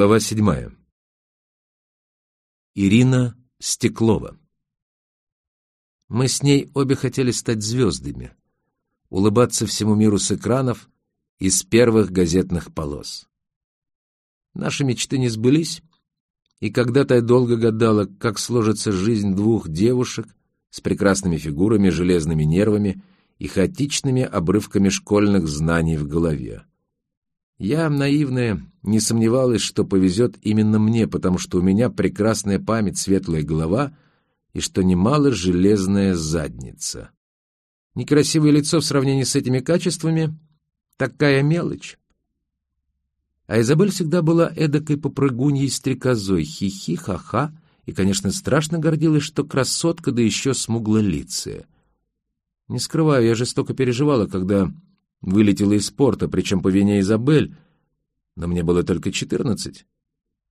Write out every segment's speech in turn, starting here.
Глава седьмая. Ирина Стеклова. Мы с ней обе хотели стать звездами, улыбаться всему миру с экранов и с первых газетных полос. Наши мечты не сбылись, и когда-то я долго гадала, как сложится жизнь двух девушек с прекрасными фигурами, железными нервами и хаотичными обрывками школьных знаний в голове. Я, наивная, не сомневалась, что повезет именно мне, потому что у меня прекрасная память, светлая голова и, что немало, железная задница. Некрасивое лицо в сравнении с этими качествами — такая мелочь. А Изабель всегда была эдакой попрыгуньей-стрекозой, хихи, ха-ха, и, конечно, страшно гордилась, что красотка, да еще смуглолицая. Не скрываю, я жестоко переживала, когда Вылетела из спорта, причем по вине Изабель, но мне было только четырнадцать.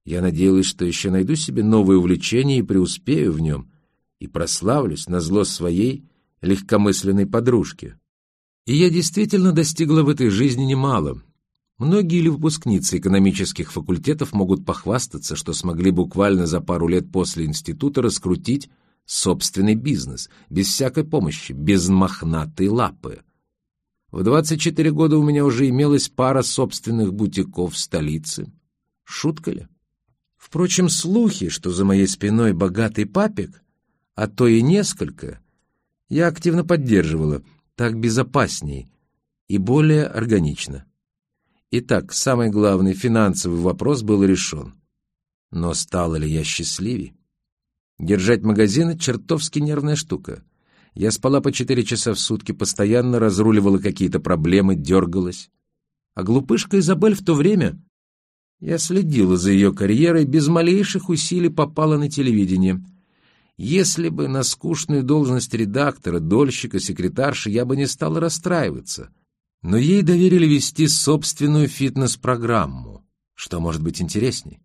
Я надеялась, что еще найду себе новое увлечение и преуспею в нем, и прославлюсь на зло своей легкомысленной подружки. И я действительно достигла в этой жизни немало. Многие ли выпускницы экономических факультетов могут похвастаться, что смогли буквально за пару лет после института раскрутить собственный бизнес, без всякой помощи, без мохнатой лапы. В 24 года у меня уже имелась пара собственных бутиков в столице. Шутка ли? Впрочем, слухи, что за моей спиной богатый папик, а то и несколько, я активно поддерживала, так безопасней и более органично. Итак, самый главный финансовый вопрос был решен. Но стала ли я счастливей? Держать магазины — чертовски нервная штука. Я спала по четыре часа в сутки, постоянно разруливала какие-то проблемы, дергалась. А глупышка Изабель в то время... Я следила за ее карьерой, без малейших усилий попала на телевидение. Если бы на скучную должность редактора, дольщика, секретарши я бы не стала расстраиваться. Но ей доверили вести собственную фитнес-программу. Что может быть интересней?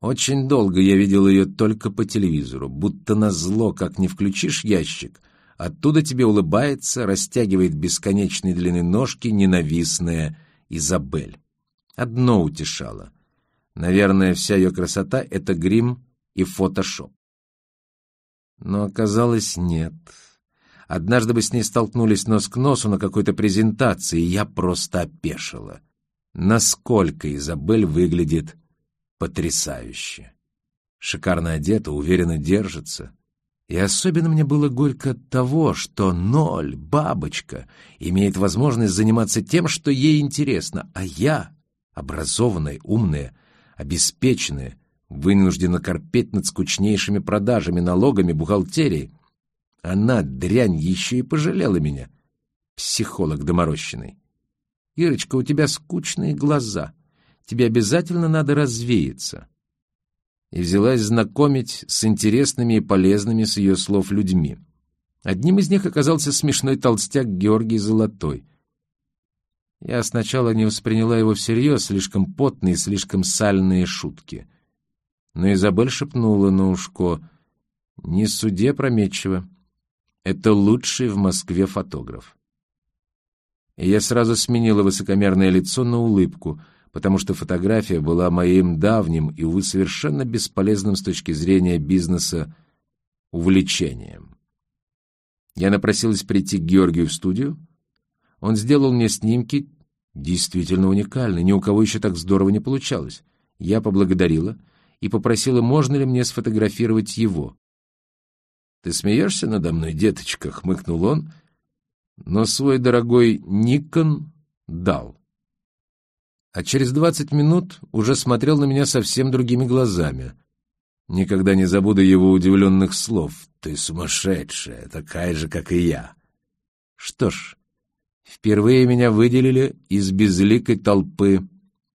Очень долго я видел ее только по телевизору, будто на зло, как не включишь ящик, оттуда тебе улыбается, растягивает бесконечные длины ножки ненавистная Изабель. Одно утешало. Наверное, вся ее красота — это грим и фотошоп. Но оказалось, нет. Однажды мы с ней столкнулись нос к носу на какой-то презентации, и я просто опешила. Насколько Изабель выглядит потрясающе. Шикарно одета, уверенно держится. И особенно мне было горько от того, что ноль, бабочка, имеет возможность заниматься тем, что ей интересно, а я, образованная, умная, обеспеченная, вынуждена корпеть над скучнейшими продажами, налогами, бухгалтерией. Она, дрянь, еще и пожалела меня. Психолог доморощенный. Ирочка, у тебя скучные глаза тебе обязательно надо развеяться. И взялась знакомить с интересными и полезными с ее слов людьми. Одним из них оказался смешной толстяк Георгий Золотой. Я сначала не восприняла его всерьез, слишком потные слишком сальные шутки. Но Изабель шепнула на ушко, «Не суде прометчиво. Это лучший в Москве фотограф». И я сразу сменила высокомерное лицо на улыбку — потому что фотография была моим давним и, увы, совершенно бесполезным с точки зрения бизнеса увлечением. Я напросилась прийти к Георгию в студию. Он сделал мне снимки действительно уникальные, ни у кого еще так здорово не получалось. Я поблагодарила и попросила, можно ли мне сфотографировать его. «Ты смеешься надо мной, деточка?» — хмыкнул он, но свой дорогой Никон дал а через двадцать минут уже смотрел на меня совсем другими глазами. Никогда не забуду его удивленных слов. «Ты сумасшедшая, такая же, как и я». Что ж, впервые меня выделили из безликой толпы